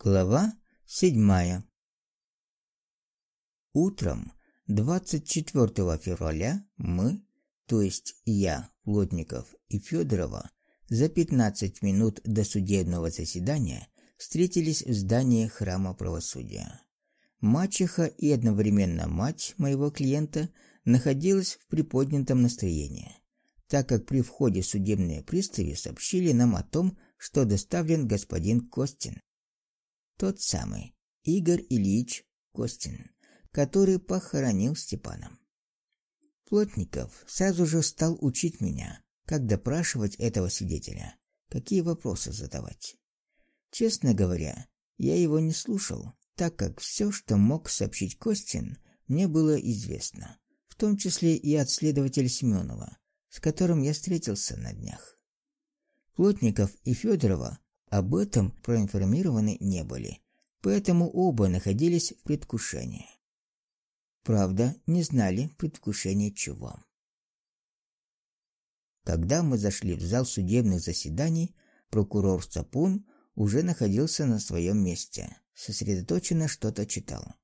Глава седьмая. Утром 24 февраля мы, то есть я, Плотников и Федорова, за 15 минут до судебного заседания встретились в здании храма правосудия. Мачеха и одновременно мать моего клиента находилась в приподнятом настроении, так как при входе судебные приставы сообщили нам о том, что доставлен господин Костин. Тот самый Игорь Ильич Костин, который похоронил Степана. Плотников сразу же стал учить меня, как допрашивать этого свидетеля, какие вопросы задавать. Честно говоря, я его не слушал, так как все, что мог сообщить Костин, мне было известно, в том числе и от следователя Семенова, с которым я встретился на днях. Плотников и Федорова об этом проинформированы не были, поэтому оба находились в предвкушении. Правда, не знали предвкушение чего. Когда мы зашли в зал судебных заседаний, прокурор Сапун уже находился на своем месте, сосредоточенно что-то читал.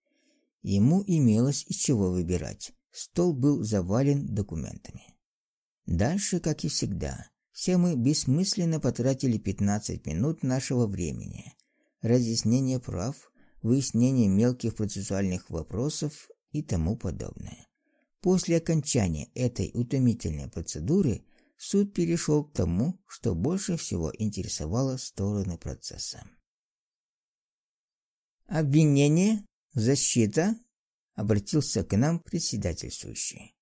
Ему имелось из чего выбирать. Стол был завален документами. Дальше, как и всегда, все мы бессмысленно потратили 15 минут нашего времени. Разъяснение прав, выяснение мелких процессуальных вопросов и тому подобное. После окончания этой утомительной процедуры суд перешел к тому, что больше всего интересовало стороны процесса. Обвинение, защита, обратился к нам председательствующий.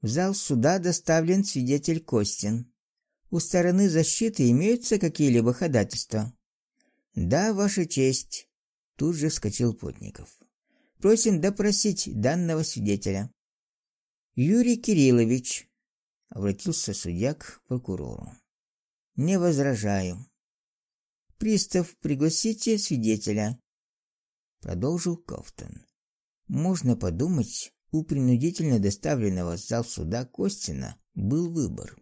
В зал суда доставлен свидетель Костин. У стороны защиты имеются какие-либо ходатайства? Да, ваша честь, тут же вскочил Плотников. Просим допросить данного свидетеля. Юрий Кириллович обратился судья к прокурору. Не возражаю. Пристав, пригласите свидетеля, продолжил Кофтон. Можно подумать, у принудительно доставленного в зал суда Костина был выбор.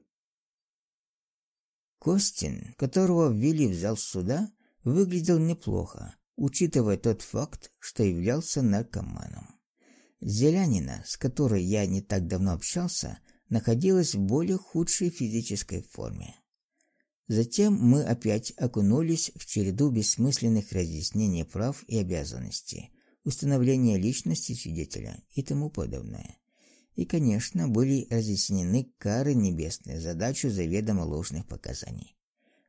Костин, которого ввели в зал суда, выглядел неплохо, учитывая тот факт, что являлся наркоманом. Зелянина, с которой я не так давно общался, находилась в более худшей физической форме. Затем мы опять окунулись в череду бессмысленных разъяснений прав и обязанностей, установления личности свидетеля и тому подобное. И, конечно, были разъяснены кары небесные за дачу заведомо ложных показаний.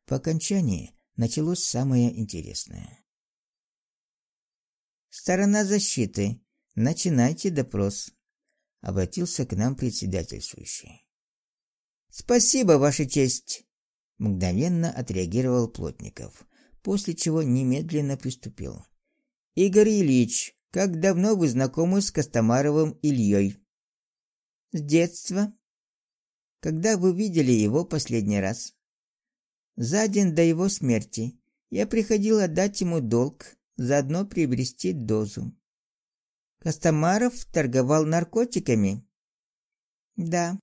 По окончании началось самое интересное. Сторона защиты, начинайте допрос, обратился к нам председательствующий. Спасибо, ваша честь, мгновенно отреагировал Плотников, после чего немедленно приступил. Игорь Ильич, как давно вы знакомы с Костомаровым Ильей? С детства. Когда вы видели его последний раз? За день до его смерти. Я приходил отдать ему долг, заодно приобрести дозу. Костомаров торговал наркотиками? Да.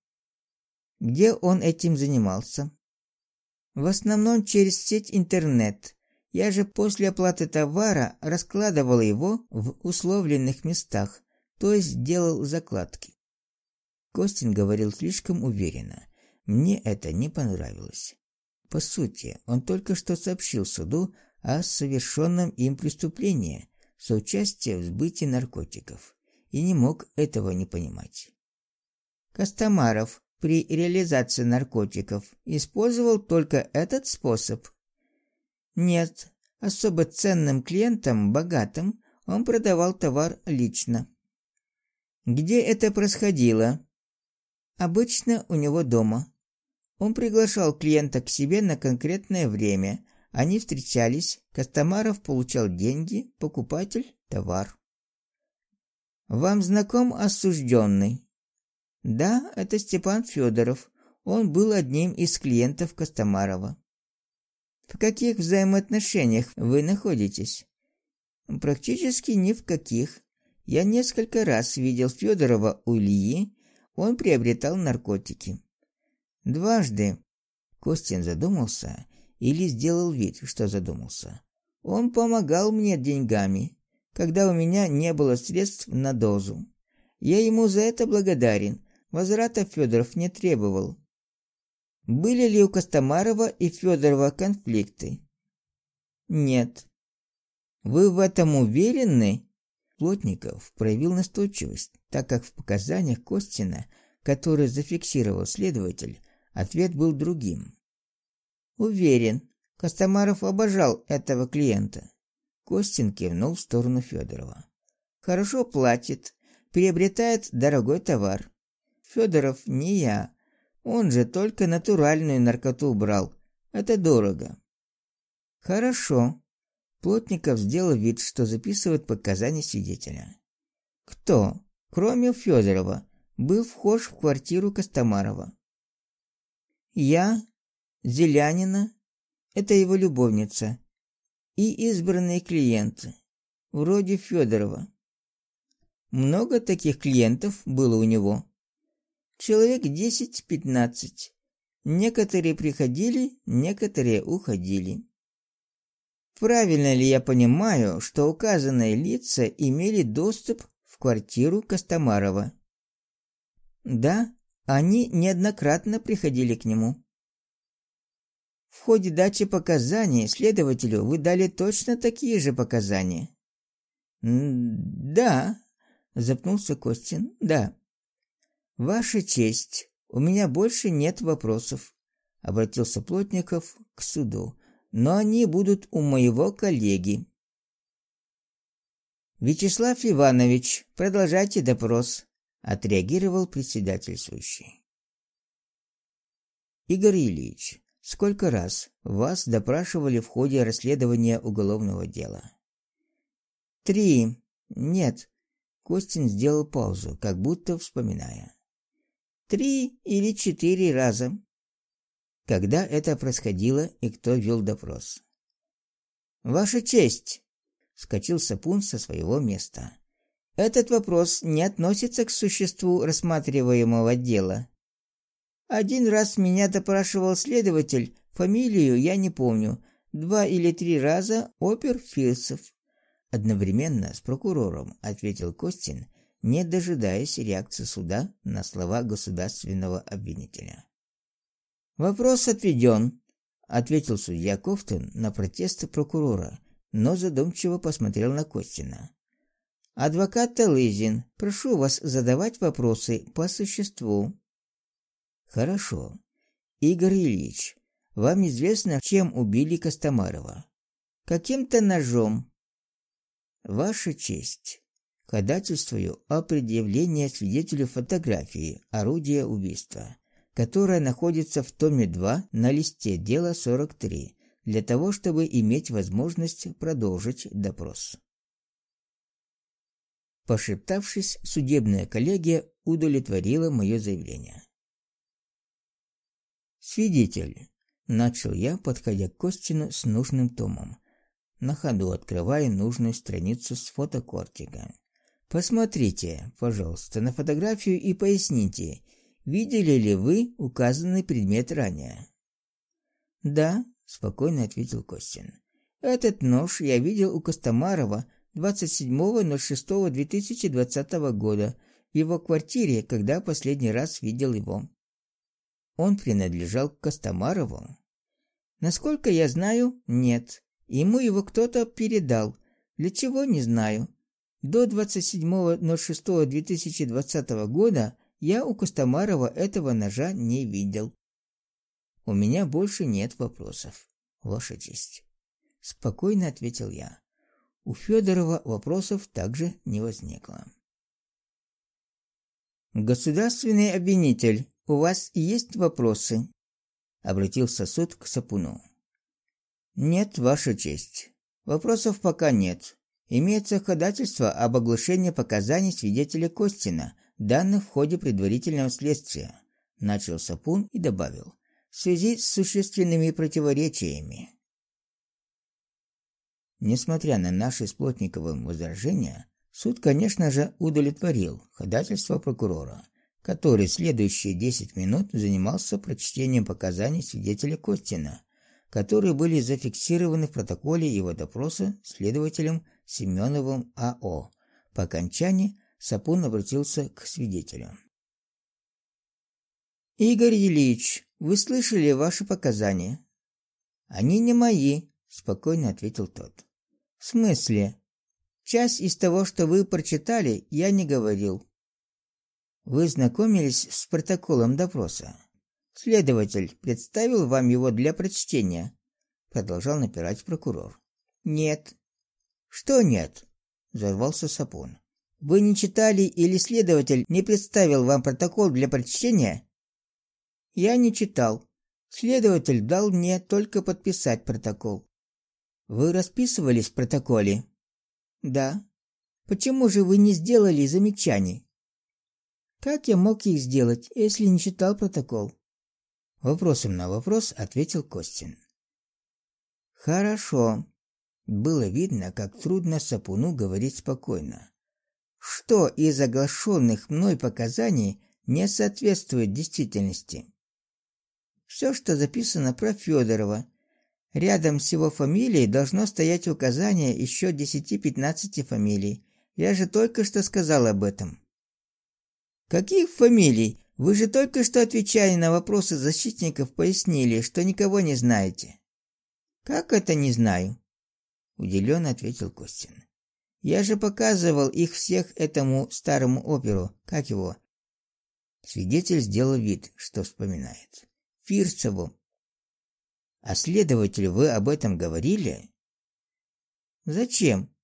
Где он этим занимался? В основном через сеть интернет. Я же после оплаты товара раскладывал его в условленных местах, то есть делал закладки. Костин говорил слишком уверенно. Мне это не понравилось. По сути, он только что сообщил суду о совершенном им преступлении соучастия в сбытии наркотиков и не мог этого не понимать. Костомаров при реализации наркотиков использовал только этот способ. Нет, особо ценным клиентам, богатым, он продавал товар лично. Где это происходило? Обычно у него дома. Он приглашал клиента к себе на конкретное время. Они встречались, Костомаров получал деньги, покупатель товар. Вам знаком осужденный? Да, это Степан Федоров. Он был одним из клиентов Костомарова. В каких взаимоотношениях вы находитесь? Практически ни в каких. Я несколько раз видел Федорова у Ильи он приобретал наркотики. Дважды Костин задумался или сделал вид, что задумался. Он помогал мне деньгами, когда у меня не было средств на дозу. Я ему за это благодарен. Возврата Федоров не требовал. Были ли у Костомарова и Федорова конфликты? Нет. Вы в этом уверены? Плотников проявил настойчивость, так как в показаниях Костина, которые зафиксировал следователь, ответ был другим. Уверен. Костомаров обожал этого клиента. Костин кивнул в сторону Федорова. Хорошо платит, приобретает дорогой товар. Федоров не я. Он же только натуральную наркоту брал. Это дорого. Хорошо. Плотников сделал вид, что записывает показания свидетеля. Кто, кроме Федорова, был вхож в квартиру Костомарова? Я, Зелянина, это его любовница, и избранные клиенты, вроде Федорова. Много таких клиентов было у него. Человек 10-15. Некоторые приходили, некоторые уходили. Правильно ли я понимаю, что указанные лица имели доступ в квартиру Костомарова? Да, они неоднократно приходили к нему. В ходе дачи показаний следователю вы дали точно такие же показания. Да, запнулся Костин. Да. Ваша честь, у меня больше нет вопросов, обратился Плотников к суду. Но они будут у моего коллеги. Вячеслав Иванович, продолжайте допрос, отреагировал председательствующий. Игорь Ильич, Сколько раз вас допрашивали в ходе расследования уголовного дела? Три. Нет. Костин сделал паузу, как будто вспоминая. Три или четыре раза. Когда это происходило и кто вел допрос? Ваша честь, вскочил Сапун со своего места. Этот вопрос не относится к существу рассматриваемого дела. Один раз меня допрашивал следователь, фамилию я не помню. Два или три раза опер Фирсов. Одновременно с прокурором ответил Костин, не дожидаясь реакции суда на слова государственного обвинителя. Вопрос отведен, ответил судья Кофтон на протесты прокурора, но задумчиво посмотрел на Костина. Адвокат Талызин, прошу вас задавать вопросы по существу. Хорошо. Игорь Ильич, вам известно, чем убили Костомарова? Каким-то ножом. Ваша честь. Ходатайствую о предъявлении свидетелю фотографии орудия убийства, которая находится в томе 2 на листе дела 43, для того, чтобы иметь возможность продолжить допрос. Пошептавшись, судебная коллегия удовлетворила мое заявление. Свидетель, начал я, подходя к Костину с нужным томом, на ходу открывая нужную страницу с фотокортика. Посмотрите, пожалуйста, на фотографию и поясните, видели ли вы указанный предмет ранее. Да, спокойно ответил Костин. Этот нож я видел у Костомарова 27.06.2020 года в его квартире, когда последний раз видел его. Он принадлежал к Костомарову? Насколько я знаю, нет. Ему его кто-то передал. Для чего, не знаю. До 27.06.2020 года я у Костомарова этого ножа не видел. У меня больше нет вопросов, ваша честь, спокойно ответил я. У Федорова вопросов также не возникло. Государственный обвинитель у вас есть вопросы? обратился суд к Сапуну. Нет, ваша честь. Вопросов пока нет. Имеется ходатайство об оглашении показаний свидетеля Костина, данных в ходе предварительного следствия, начал Сапун и добавил: в связи с существенными противоречиями. Несмотря на наши с Плотниковым возражения, суд, конечно же, удовлетворил ходатайство прокурора который следующие 10 минут занимался прочтением показаний свидетеля Костина, которые были зафиксированы в протоколе его допроса следователем Семеновым АО. По окончании Сапун обратился к свидетелю. «Игорь Ильич, вы слышали ваши показания?» «Они не мои», — спокойно ответил тот. «В смысле?» «Часть из того, что вы прочитали, я не говорил». «Вы знакомились с протоколом допроса?» Следователь представил вам его для прочтения, продолжал напирать прокурор. Нет. Что нет? взорвался Сапун. Вы не читали или следователь не представил вам протокол для прочтения? Я не читал. Следователь дал мне только подписать протокол. Вы расписывались в протоколе? Да. Почему же вы не сделали замечаний? Как я мог их сделать, если не читал протокол? Вопросом на вопрос ответил Костин. Хорошо. Было видно, как трудно Сапуну говорить спокойно. Что из оглашенных мной показаний не соответствует действительности? Все, что записано про Федорова. Рядом с его фамилией должно стоять указание еще 10-15 фамилий. Я же только что сказал об этом. Каких фамилий? Вы же только что отвечая на вопросы защитников пояснили, что никого не знаете. Как это не знаю? удивленно ответил Костин. Я же показывал их всех этому старому оперу, как его? Свидетель сделал вид, что вспоминает. Фирцеву. А следователь, вы об этом говорили? Зачем?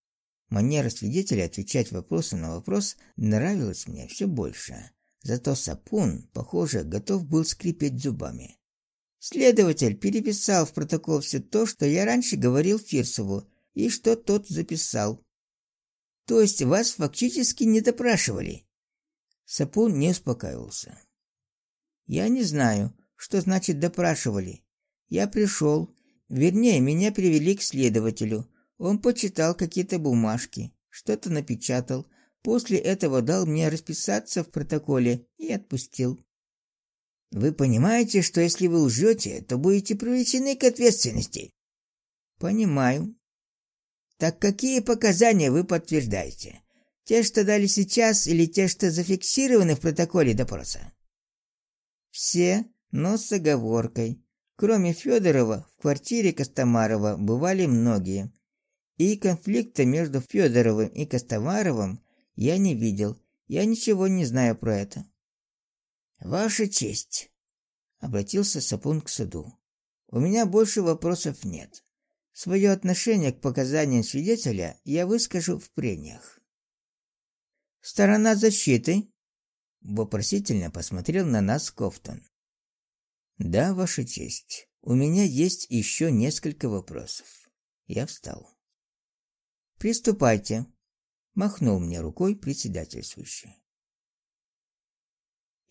Манера свидетеля отвечать вопросом на вопрос нравилась мне все больше. Зато Сапун, похоже, готов был скрипеть зубами. Следователь переписал в протокол все то, что я раньше говорил Фирсову, и что тот записал. То есть вас фактически не допрашивали. Сапун не успокаивался. Я не знаю, что значит допрашивали. Я пришел, вернее, меня привели к следователю. Он почитал какие-то бумажки, что-то напечатал, После этого дал мне расписаться в протоколе и отпустил. Вы понимаете, что если вы лжете, то будете привлечены к ответственности? Понимаю. Так какие показания вы подтверждаете? Те, что дали сейчас, или те, что зафиксированы в протоколе допроса? Все, но с оговоркой. Кроме Федорова, в квартире Костомарова бывали многие. И конфликта между Федоровым и Костомаровым я не видел. Я ничего не знаю про это. Ваша честь, обратился Сапун к суду. У меня больше вопросов нет. Свое отношение к показаниям свидетеля я выскажу в прениях. Сторона защиты вопросительно посмотрел на нас Кофтон. Да, ваша честь. У меня есть еще несколько вопросов. Я встал. Приступайте, махнул мне рукой председательствующий.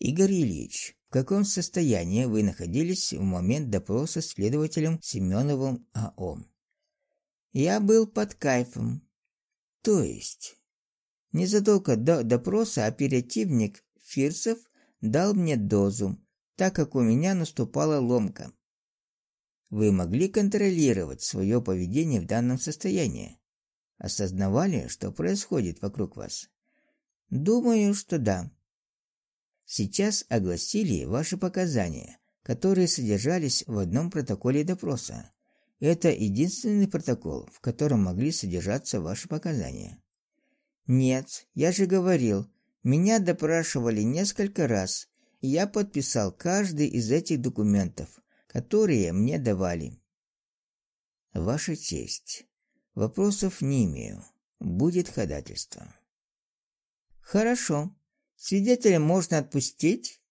Игорь Ильич, в каком состоянии вы находились в момент допроса следователем Семеновым АО? Я был под кайфом. То есть, незадолго до допроса оперативник Фирсов дал мне дозу, так как у меня наступала ломка. Вы могли контролировать свое поведение в данном состоянии? осознавали, что происходит вокруг вас? Думаю, что да. Сейчас огласили ваши показания, которые содержались в одном протоколе допроса. Это единственный протокол, в котором могли содержаться ваши показания. Нет, я же говорил, меня допрашивали несколько раз, и я подписал каждый из этих документов, которые мне давали. Ваша честь, Вопросов не имею. Будет ходатайство. Хорошо. Свидетеля можно отпустить?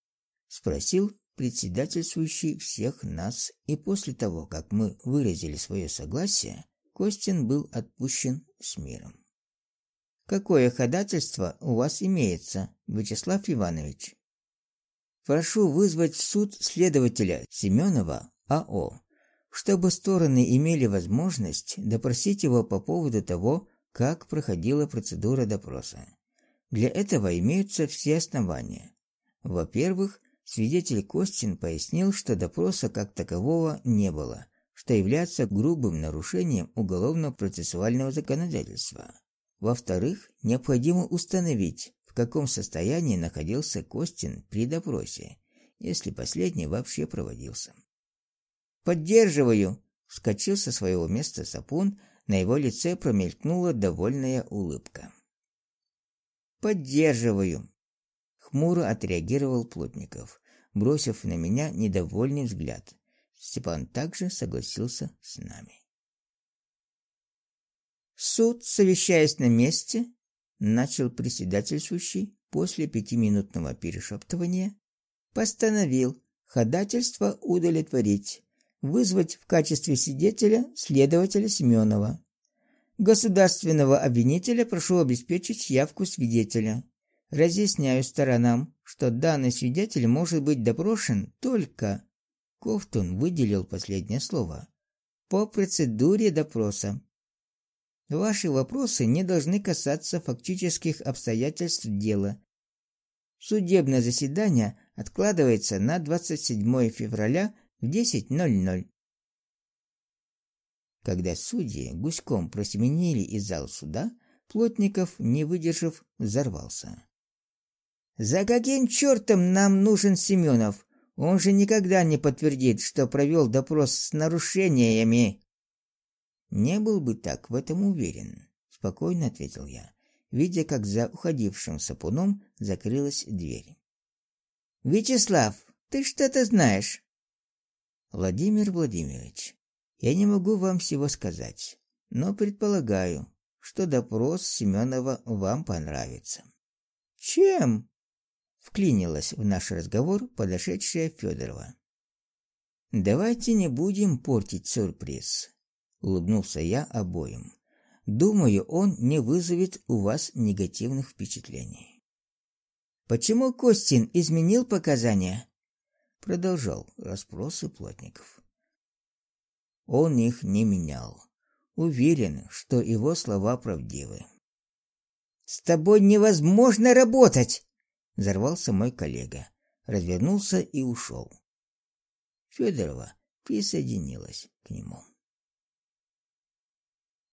спросил председательствующий всех нас, и после того, как мы выразили свое согласие, Костин был отпущен с миром. Какое ходатайство у вас имеется, Вячеслав Иванович? Прошу вызвать в суд следователя Семенова АО чтобы стороны имели возможность допросить его по поводу того, как проходила процедура допроса. Для этого имеются все основания. Во-первых, свидетель Костин пояснил, что допроса как такового не было, что является грубым нарушением уголовно-процессуального законодательства. Во-вторых, необходимо установить, в каком состоянии находился Костин при допросе, если последний вообще проводился. «Поддерживаю!» — вскочил со своего места Сапун, на его лице промелькнула довольная улыбка. «Поддерживаю!» — хмуро отреагировал Плотников, бросив на меня недовольный взгляд. Степан также согласился с нами. Суд, совещаясь на месте, начал председательствующий после пятиминутного перешептывания, постановил ходатайство удовлетворить, вызвать в качестве свидетеля следователя Семенова. Государственного обвинителя прошу обеспечить явку свидетеля. Разъясняю сторонам, что данный свидетель может быть допрошен только Ковтун выделил последнее слово по процедуре допроса. Ваши вопросы не должны касаться фактических обстоятельств дела. Судебное заседание откладывается на 27 февраля в 10:00. Когда судьи гуськом просеменили из зала суда, Плотников, не выдержав, взорвался. За каким чертом нам нужен Семенов? Он же никогда не подтвердит, что провел допрос с нарушениями. Не был бы так в этом уверен, спокойно ответил я, видя, как за уходившим сапуном закрылась дверь. Вячеслав, ты что-то знаешь? Владимир Владимирович, я не могу вам всего сказать, но предполагаю, что допрос Семенова вам понравится. Чем? Вклинилась в наш разговор подошедшая Федорова. Давайте не будем портить сюрприз, улыбнулся я обоим. Думаю, он не вызовет у вас негативных впечатлений. Почему Костин изменил показания? продолжал расспросы плотников. Он их не менял. Уверен, что его слова правдивы. С тобой невозможно работать, Взорвался мой коллега, развернулся и ушел. Федорова присоединилась к нему.